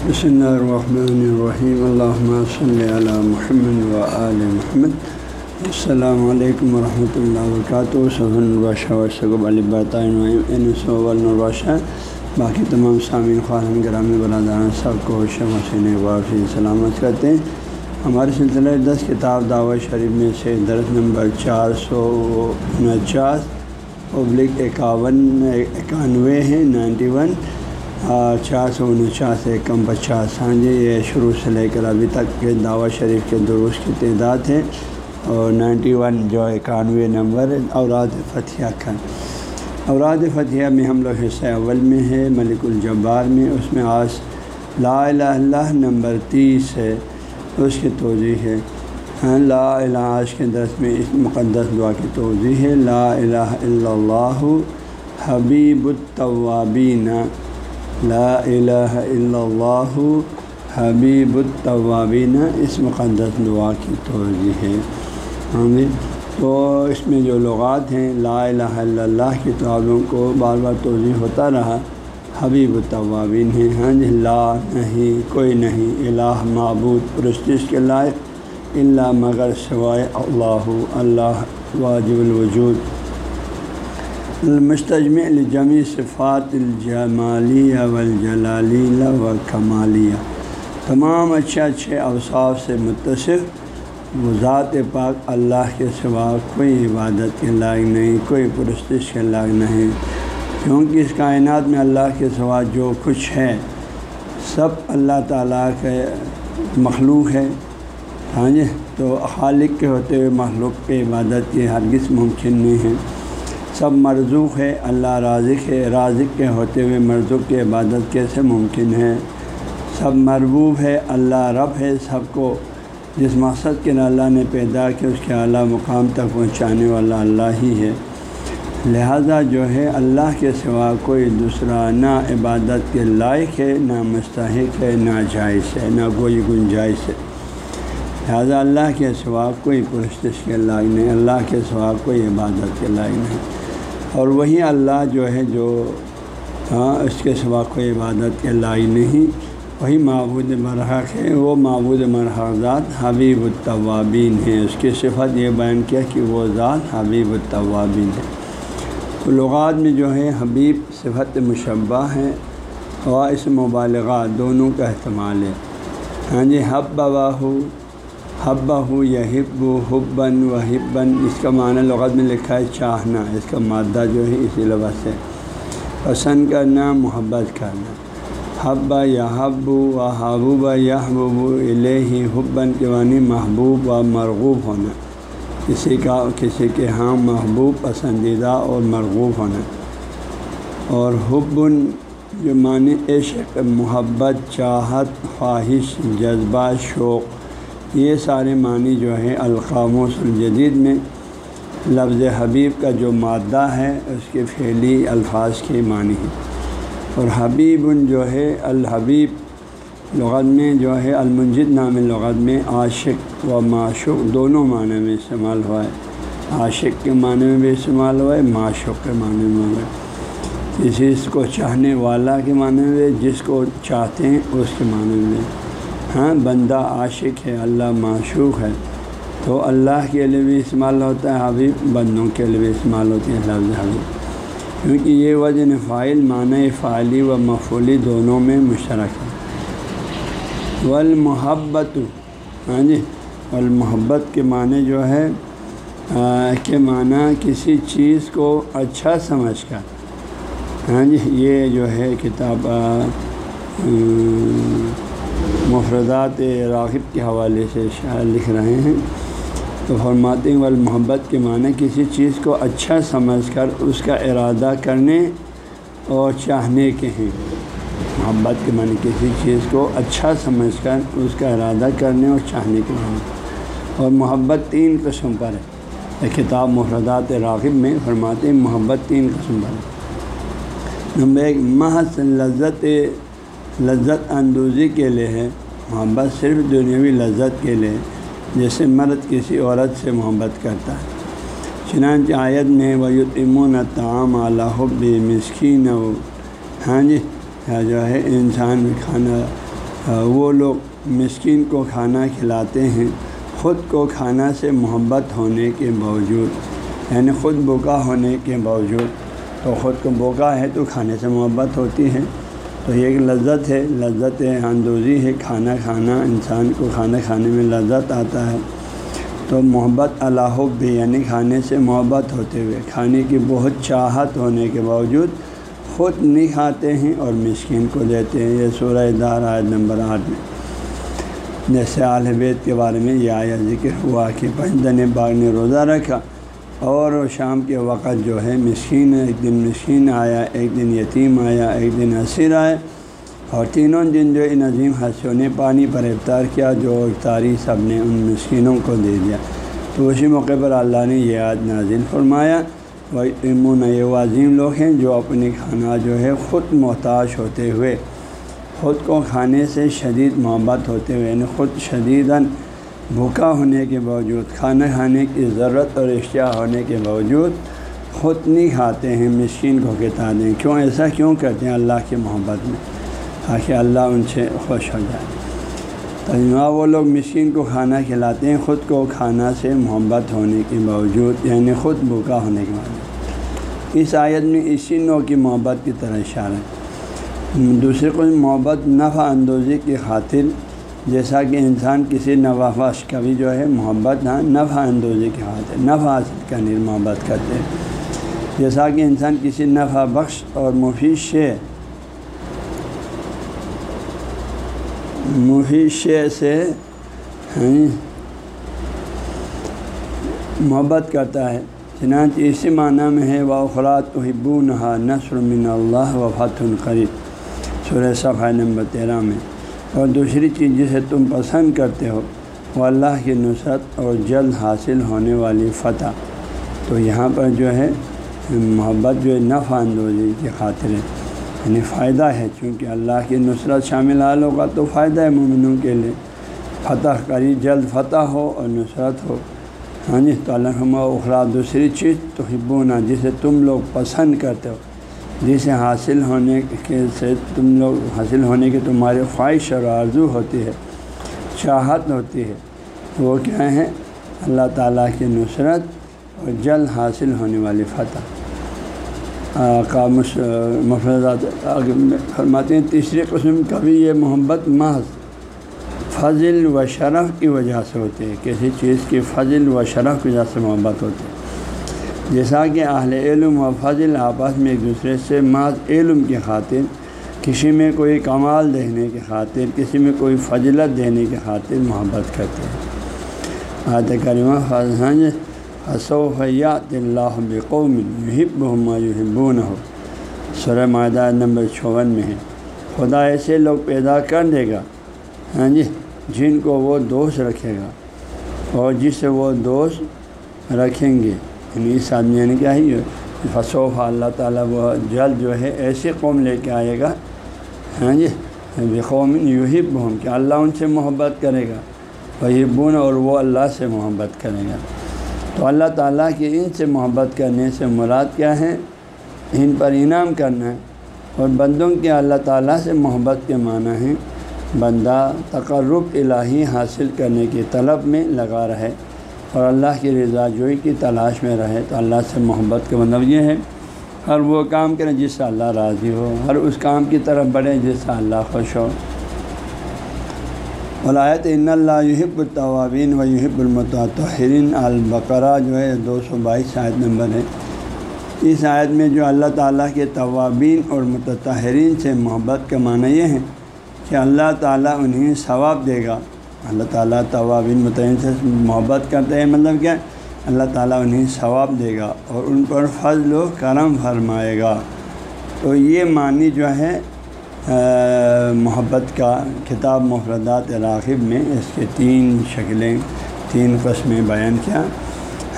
بسم اللہ الرحمن الرحیم اللہ صلی علی محمد و آل محمد السلام علیکم ورحمۃ اللہ وبرکاتہ صحن الباشہ وشب الباشہ باقی تمام سامعین خارن گرامی برادران سب کو شمسین وافی سلامت کرتے ہیں ہمارے سلسلہ دس کتاب دعوت شریف میں سے درس نمبر چار سو انچاس ابلک اکاون اکانوے ہے نائنٹی ون چار سو انچاس کم پچاس ہاں جی یہ شروع سے لے کر ابھی تک کے دعوت شریف کے دروس کی تعداد ہے اور نائنٹی ون جو اکانوے نمبر اوراد فتح کا اوراد فتح میں ہم لوگ حصہ اول میں ہے ملک الجبار میں۔ اس میں آج لا الہ اللہ نمبر تیس ہے۔ اس کی توضیع ہے۔ ہاں لا الہ آج کے درس میں اس مقدس دعا کی توضیع ہے۔ لا الہ الا اللہ حبیب الطوابین لا الہ الا اللہ حبیب الطوابین اس مقدس دعا کی توضیع ہے. ہاں جی تو اس میں جو لغات ہیں، لا الہ الا اللہ کی تعلوں کو بار بار توضیع ہوتا رہا، حبیب الطوابین ہیں. ہاں جی لا نہیں، کوئی نہیں. الہ معبود، پرستش کے لائق اللہ مگر سوائے اللہ اللہ واجب الوجود. المستجم الجمی صفات الجمالیہ والجلالیہ و کمالیہ تمام اچھے اچھے اوصاف سے متصف وہ ذات پاک اللہ کے سوا کوئی عبادت کے لائق نہیں، کوئی پرستش کے لائق نہیں، کیونکہ اس کائنات میں اللہ کے سوا جو کچھ ہے، سب اللہ تعالیٰ کے مخلوق ہے۔ ہاں جی؟ تو خالق کے ہوتے ہوئے مخلوق کے عبادت کی ہرگز ممکن نہیں ہے۔ سب مرزوق ہے اللہ رازق ہے۔ رازق کے ہوتے ہوئے مرزوق کی عبادت کیسے ممکن ہے؟ سب مربوب ہے اللہ رب ہے سب کو۔ جس مقصد کے اللہ نے پیدا کیا، اس کے اعلیٰ مقام تک پہنچانے والا اللہ ہی ہے۔ لہذا جو ہے، اللہ کے سوا کوئی دوسرا نہ عبادت کے لائق ہے، نہ مستحق ہے، نہ جائز ہے، نہ کوئی گنجائش ہے۔ لہٰذا اللہ کے سوا کوئی پرستش کے لائق نہیں، اللہ کے سوا کوئی عبادت کے لائق نہیں۔ اور وہی اللہ جو ہے جو ہاں اس کے سوا کوئی عبادت کے لائق نہیں۔ وہی معبود مرحق ہے، وہ معبود مرحق ذات حبیب الطوابین ہے۔ اس کی صفت یہ بیان کیا کہ وہ ذات حبیب الطوابین ہے۔ تو لغات میں جو ہے، حبیب صفت مشبہ ہے اور اس مبالغہ دونوں کا استعمال ہے۔ ہاں جی حب باہو حبا ہو یا ہب حبن و حبن، اس کا معنی لغت میں لکھا ہے چاہنا، اس کا مادہ جو ہے اسی لفظ سے۔ پسند کرنا، محبت کرنا۔ حبا یا حب و حبوبہ یا حبوب الہی حبن، کے معنی محبوب و مرغوب ہونا۔ کسی کا، کسی کے ہاں محبوب، پسندیدہ اور مرغوب ہونا۔ اور حبن، جو معنی عشق، محبت، چاہت، خواہش، جذبہ، شوق۔ یہ سارے معنی جو ہے القاموس الجدید میں لفظ حبیب کا جو مادہ ہے، اس کے پھیلی الفاظ کے معنی ہے اور حبیب جو ہے الحبیب لغت میں جو ہے، المنجد نام لغت میں عاشق و معشوق دونوں معنی میں استعمال ہوا ہے۔ عاشق کے معنی میں بھی استعمال ہوا ہے، معشوق کے معنی میں ہوا ہے۔ کسی کو چاہنے والا کے معنی میں، جس کو چاہتے ہیں، اس کے معنی میں۔ ہاں بندہ عاشق ہے، اللہ معشوق ہے۔ تو اللہ کے لیے بھی استعمال ہوتا ہے، حبیب بندوں کے لیے بھی استعمال ہوتی ہے لفظ حبیب۔ کیونکہ یہ وزن فائل معنی فعلی و مفولی دونوں میں مشترک ہے۔ والمحبت ہاں جی والمحبت کے معنی جو ہے کے معنی کسی چیز کو اچھا سمجھ کر۔ ہاں جی یہ جو ہے کتاب مفردات راغب کے حوالے سے شاعر لکھ رہے ہیں۔ تو فرماتے ہیں، والمحبت کے معنی کسی چیز کو اچھا سمجھ کر اس کا ارادہ کرنے اور چاہنے کے ہیں۔ محبت کے معنی کسی چیز کو اچھا سمجھ کر اس کا ارادہ کرنے اور چاہنے کے معنی اور محبت تین قسم پر ہے۔ کتاب مفردات راغب میں فرماتے ہیں، محبت تین قسم پر ہے۔ نمبر ایک، محض لذت لذت اندوزی کے لیے ہے، محبت صرف دنیاوی لذت کے لیے، جیسے مرد کسی عورت سے محبت کرتا ہے۔ چنانچہ آیت میں ویتمون تعام حب مسکین و ہاں جی ہاں جو ہے، انسان کھانا، وہ لوگ مسکین کو کھانا کھلاتے ہیں، خود کو کھانا سے محبت ہونے کے باوجود یعنی خود بوکا ہونے کے باوجود۔ تو خود کو بوکا ہے تو کھانے سے محبت ہوتی ہے۔ تو یہ ایک لذت ہے، لذت اندوزی ہے، کھانا کھانا، انسان کو کھانا کھانے میں لذت آتا ہے۔ تو محبت اللہ بھی یعنی کھانے سے محبت ہوتے ہوئے، کھانے کی بہت چاہت ہونے کے باوجود خود نہیں کھاتے ہیں اور مسکین کو دیتے ہیں۔ یہ سورہ دار آیت نمبر آٹھ میں۔ جیسے عال بیت کے بارے میں یہ آیا ذکر ہوا کہ پنجن باغ نے روزہ رکھا۔ اور شام کے وقت جو ہے مسکین ایک دن مسکین آیا، ایک دن یتیم آیا، ایک دن اسیر آئے اور تینوں دن جو ان عظیم حسوں نے پانی پر افطار کیا، جو افطاری سب نے ان مسکینوں کو دے دیا۔ تو اسی موقع پر اللہ نے یہ آج نازل فرمایا۔ وہ امون یہ عظیم لوگ ہیں جو اپنی کھانا جو ہے خود محتاج ہوتے ہوئے، خود کو کھانے سے شدید محبت ہوتے ہوئے یعنی خود شدیداً بھوکا ہونے کے باوجود کھانا کھانے کی ضرورت اور اشتہا ہونے کے باوجود خود نہیں کھاتے ہیں مشین کو کتا دیں۔ کیوں ایسا؟ کیوں کرتے ہیں اللہ کی محبت میں؟ تاکہ اللہ ان سے خوش ہو جائے۔ تو وہ لوگ مشین کو کھانا کھلاتے ہیں، خود کو کھانا سے محبت ہونے کے باوجود یعنی خود بھوکا ہونے کے باوجود۔ اس آیت میں اسی نوع کی محبت کی طرح اشارہ دوسرے کو محبت نفع اندوزی کی خاطر جیسا کہ انسان کسی نوافش کا بھی جو ہے محبت ہاں نفع اندوزی کے ہاتھ ہے، نفع حاصل کرنے محبت کرتے ہیں۔ جیسا کہ انسان کسی نفع بخش اور مفید شے مفید شے سے ہاں جی، محبت کرتا ہے۔ چنانچہ اسی معنی میں ہے وہ اخلاط و حبون نثر من اللہ و فتح قریب سورہ صفحہ نمبر تیرہ میں۔ اور دوسری چیز جسے تم پسند کرتے ہو، وہ اللہ کی نصرت اور جلد حاصل ہونے والی فتح۔ تو یہاں پر جو ہے، محبت جو ہے، نفع اندوزی کی خاطر ہے۔ یعنی فائدہ ہے، چونکہ اللہ کی نصرت شامل حال ہوگا تو فائدہ ہے مومنوں کے لیے۔ فتح کری، جلد فتح ہو اور نصرت ہو۔ ہاں جی تو اللہ اخرا دوسری چیز تو ہبونا جسے تم لوگ پسند کرتے ہو۔ جسے حاصل ہونے کے سے تم لوگ حاصل ہونے کی تمہاری خواہش اور آرزو ہوتی ہے، چاہت ہوتی ہے۔ وہ کیا ہے اللہ تعالیٰ کی نصرت اور جلد حاصل ہونے والی فتح۔ کا مفردات فرماتے ہیں، تیسری قسم کا بھی یہ محبت محض فضل و شرف کی وجہ سے ہوتی ہے۔ کسی چیز کی فضل و شرف کی وجہ سے محبت ہوتی ہے۔ جیسا کہ اہل علم و فضل آپس میں ایک دوسرے سے بعض علم کی خاطر، کسی میں کوئی کمال دینے کی خاطر، کسی میں کوئی فضلت دینے کی خاطر محبت کرتے ہیں۔ آت کریمہ فضحنج حصوفیات اللہ بقوم یحب ہما یحبون ہو سر معدہ نمبر چون میں ہے۔ خدا ایسے لوگ پیدا کر دے گا ہاں جی جن کو وہ دوست رکھے گا اور جس سے وہ دوست رکھیں گے۔ اس آدمی یعنی کیا ہے؟ فصوف اللہ تعالیٰ وہ جلد جو ہے ایسی قوم لے کے آئے گا ہاں جی؟ قوم یوں ہی کہ اللہ ان سے محبت کرے گا وہی بن اور وہ اللہ سے محبت کرے گا۔ تو اللہ تعالیٰ کی ان سے محبت کرنے سے مراد کیا ہے؟ ان پر انعام کرنا ہے۔ اور بندوں کے اللہ تعالیٰ سے محبت کے معنی ہیں، بندہ تقرب الہی حاصل کرنے کی طلب میں لگا رہے۔ اور اللہ کی رضا جوئی کی تلاش میں رہے تو اللہ سے محبت کا مطلب یہ ہے۔ ہر وہ کام کریں جس سے اللہ راضی ہو ہر اس کام کی طرف بڑھیں جس سے اللہ خوش ہو۔ ولایت ان اللہ یحب الطوابین و یحب المتحرین البقرہ جو ہے دو سو بائیس آیت نمبر ہے۔ اس آیت میں جو اللہ تعالیٰ کے طوابین اور متحرین سے محبت کا معنی یہ ہے کہ اللہ تعالیٰ انہیں ثواب دے گا۔ اللہ تعالیٰ طوابین متعین سے محبت کرتے ہیں مطلب کیا اللہ تعالیٰ انہیں ثواب دے گا اور ان پر فضل و کرم فرمائے گا۔ تو یہ معنی جو ہے محبت کا کتاب مفردات راغب میں اس کے تین شکلیں، تین قسمیں بیان کیا۔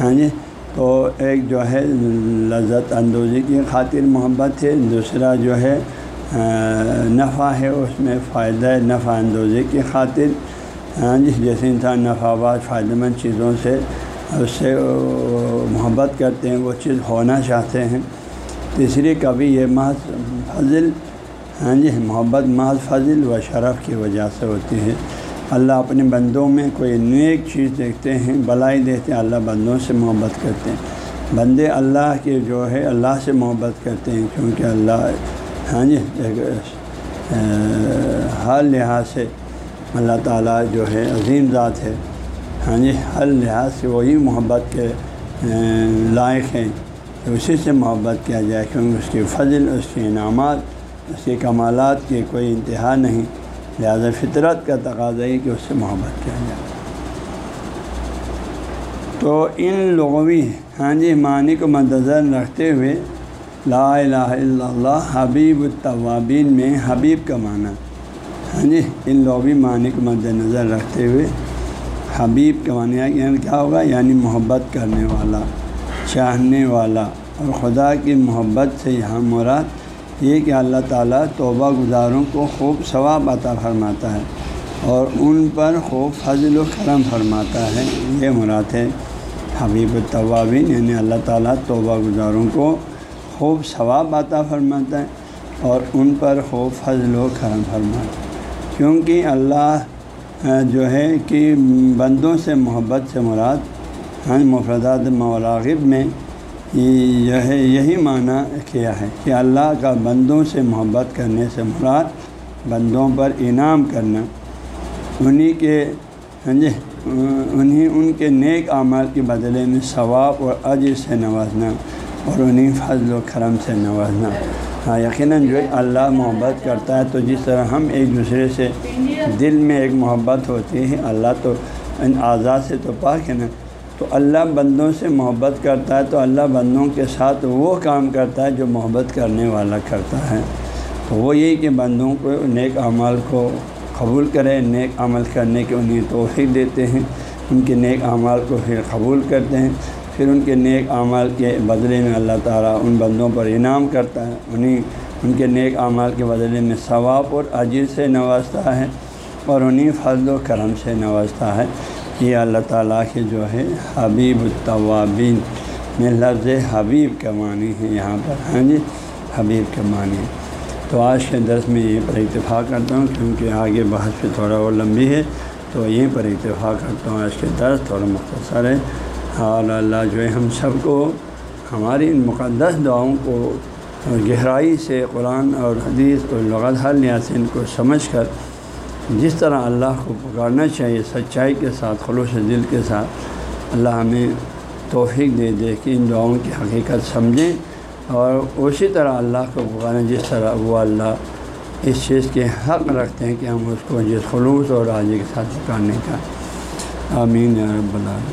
ہاں جی تو ایک جو ہے، لذت اندوزی کی خاطر محبت ہے۔ دوسرا جو ہے نفع ہے، اس میں فائدہ نفع اندوزی کی خاطر۔ ہاں جی جیسے انسان نفعات فائدہ مند چیزوں سے اس سے محبت کرتے ہیں، وہ چیز ہونا چاہتے ہیں۔ تیسری کبھی یہ محض فضل ہاں جی محبت ماض فضل و شرف کی وجہ سے ہوتی ہے۔ اللہ اپنے بندوں میں کوئی نیک چیز دیکھتے ہیں، بلائی دیکھتے ہیں، اللہ بندوں سے محبت کرتے ہیں۔ بندے اللہ کے جو ہے، اللہ سے محبت کرتے ہیں کیونکہ اللہ ہاں جی ہر لحاظ سے اللہ تعالیٰ جو ہے عظیم ذات ہے۔ ہاں جی ہر لحاظ سے وہی محبت کے لائق ہیں۔ اسی سے محبت کیا جائے، کیونکہ اس کی فضل، اس کے انعامات، اس کے کمالات کی کوئی انتہا نہیں۔ لہٰذا فطرت کا تقاضا ہے کہ اس سے محبت کیا جائے۔ تو ان لغوی ہاں جی معنی کو مدنظر رکھتے ہوئے لا الہ الا اللہ، حبیب الطوابین میں حبیب کا معنی۔ ہاں جی ان لغوی معنی کو مد نظر رکھتے ہوئے حبیب کا معنی کیا ہوگا یعنی محبت کرنے والا، چاہنے والا۔ اور خدا کی محبت سے یہاں مراد یہ کہ اللہ تعالیٰ توبہ گزاروں کو خوب ثواب عطا فرماتا ہے اور ان پر خوب فضل و کرم فرماتا ہے۔ یہ مراد ہے حبیب الطوابین یعنی اللہ تعالیٰ توبہ گزاروں کو خوب ثواب عطا فرماتا ہے اور ان پر خوب فضل و کرم فرماتا ہے۔ کیونکہ اللہ جو ہے کہ بندوں سے محبت سے مراد ہاں مفردات مولاغب میں جو ہے یہی معنی کیا ہے کہ اللہ کا بندوں سے محبت کرنے سے مراد بندوں پر انعام کرنا، انہی کے ہاں جی انہیں ان کے نیک اعمال کے بدلے میں ثواب اور عجر سے نوازنا اور انہیں فضل و کرم سے نوازنا۔ ہاں یقیناً جو اللہ محبت کرتا ہے، تو جس طرح ہم ایک دوسرے سے دل میں ایک محبت ہوتی ہے، اللہ تو ان اعضاء سے تو پاک ہے نا۔ تو اللہ بندوں سے محبت کرتا ہے، تو اللہ بندوں کے ساتھ وہ کام کرتا ہے جو محبت کرنے والا کرتا ہے۔ تو وہ یہی کہ بندوں کو نیک اعمال کو قبول کرے، نیک عمل کرنے کے انہیں توفیق دیتے ہیں۔ ان کے نیک اعمال کو پھر قبول کرتے ہیں۔ پھر ان کے نیک اعمال کے بدلے میں اللہ تعالیٰ ان بندوں پر انعام کرتا ہے۔ انہیں ان کے نیک اعمال کے بدلے میں ثواب اور عجیب سے نوازتا ہے اور انہیں فضل و کرم سے نوازتا ہے۔ یہ اللہ تعالیٰ کے جو ہے حبیب الطوابین میں لفظ حبیب کا معنی ہے یہاں پر۔ ہاں جی حبیب کا معنی۔ تو آج کے درس میں یہیں پر اتفاق کرتا ہوں، کیونکہ آگے بحث پہ تھوڑا اور لمبی ہے، تو یہیں پر اتفاق کرتا ہوں۔ آج کے درس تھوڑا مختصر ہے۔ اور اللہ جو ہے ہم سب کو ہماری ان مقدس دعاؤں کو گہرائی سے قرآن اور حدیث اور لغت حل لحاظ سے ان کو سمجھ کر جس طرح اللہ کو پکارنا چاہیے، سچائی کے ساتھ، خلوص دل کے ساتھ اللہ ہمیں توفیق دے دے کہ ان دعاؤں کی حقیقت سمجھیں اور اسی طرح اللہ کو پکاریں جس طرح وہ اللہ اس چیز کے حق رکھتے ہیں کہ ہم اس کو جس خلوص اور راضی کے ساتھ پکارنے کا، آمین رب اللہ